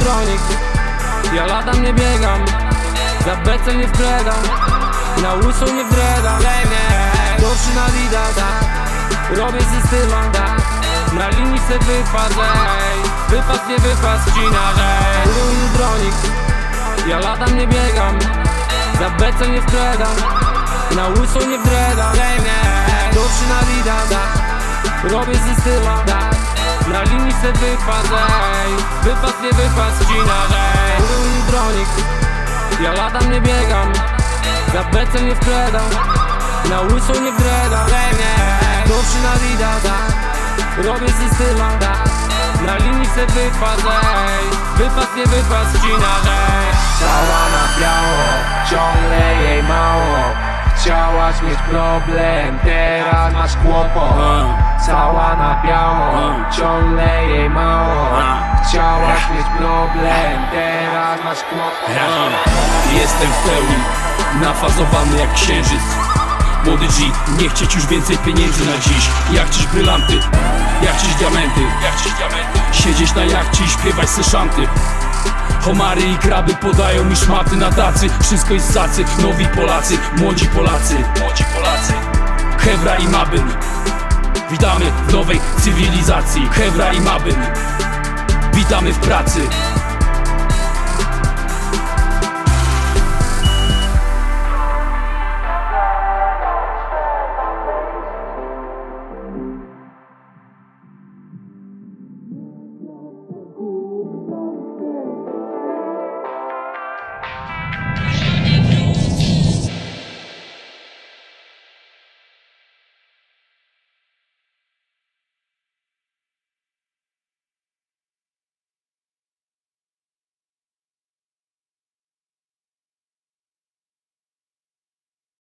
dronik Ja latam, nie biegam Za becę nie wkredam Na łyso nie wdredam Gorszy na Adidas Robię systyma Na linii se wypad, ej. Wypad, nie wypad, ścinasz, ej. Ruin dronik Ja latam, nie biegam Za becę nie wkredam Na łyso nie wdredam Gorszy na Adidas Robię systyma Na linii se wypad, ej. Wypad, nie wypad, ścinasz, ej. Ruin dronik Ja latam, nie biegam. Za becę nie wkredam Na łyso nie wdredam Gorszy na Adidas Robię systyma Na linii se wypad, ej. Wypad, nie wypad, ścinasz, ej Chciałaś mieć problem, teraz masz kłopot. Cała na biało, ciągle jej mało. Chciałaś mieć problem, teraz masz kłopot. Jestem w pełni, nafazowany jak księżyc. Młody G, nie chcieć już więcej pieniędzy na dziś. Jak dziś brylanty, jak dziś diamenty, jak dziś diamenty. Siedzieć na jachcie i śpiewać se szanty Homary i kraby podają mi szmaty na tacy. Wszystko jest sacy, nowi Polacy, młodzi Polacy. Młodzi Polacy. Hewra i Mabyn. Witamy w nowej cywilizacji. Hewra i Mabyn. Witamy w pracy